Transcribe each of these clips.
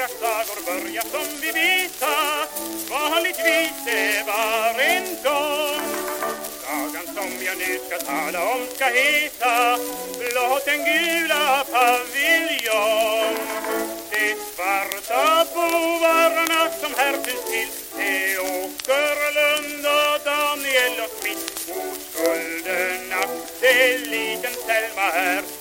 kraftsagor börja som vi veta Vanligtvis är var en dag. Sagan som jag nu ska tala om ska heta Låt den gula paviljong De svarta bovarna som här finns till är Åkerlund och Daniel och Smith Mot skulderna, det är liten Selma här.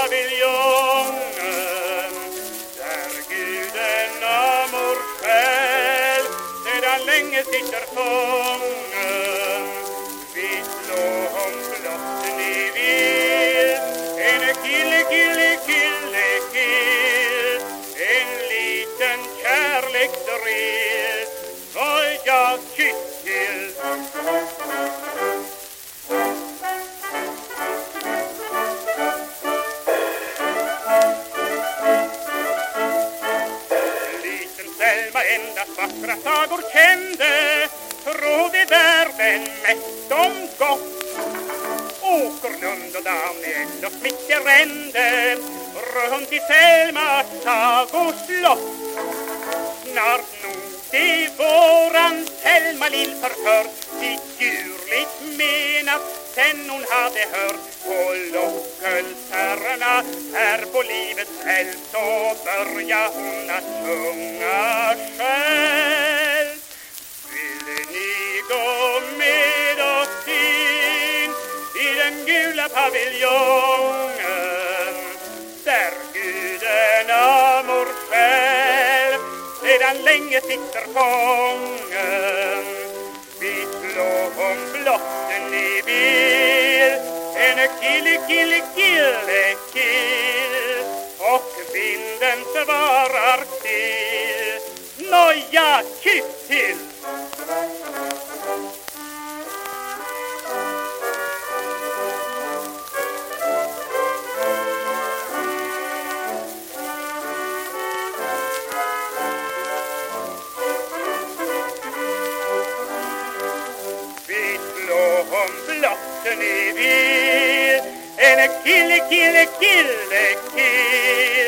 Paviljongen där guden Amor själv sedan länge sitter fången. Vi slå om blott ni vill en kille, kille, kille, kill. En liten kärleksdrill och jag kysser sagor kände Trodde världen mest om gott Åkerlund och Daniel och Smith rände Runt i Selmas sagoslott Snart nog i våran Selma lill förför Sitt djurligt menat sen hon hade hört på lockelserna här på livets eld så börja hon att sjunga själv lilla paviljongen där guden Amor själv sedan länge sitter fången. Vid slå om blott ni vill en kille, kille, kille, kill. Och vinden svarar till. Nåja, kyss! to Navy. And a killer, killer, killer, kill.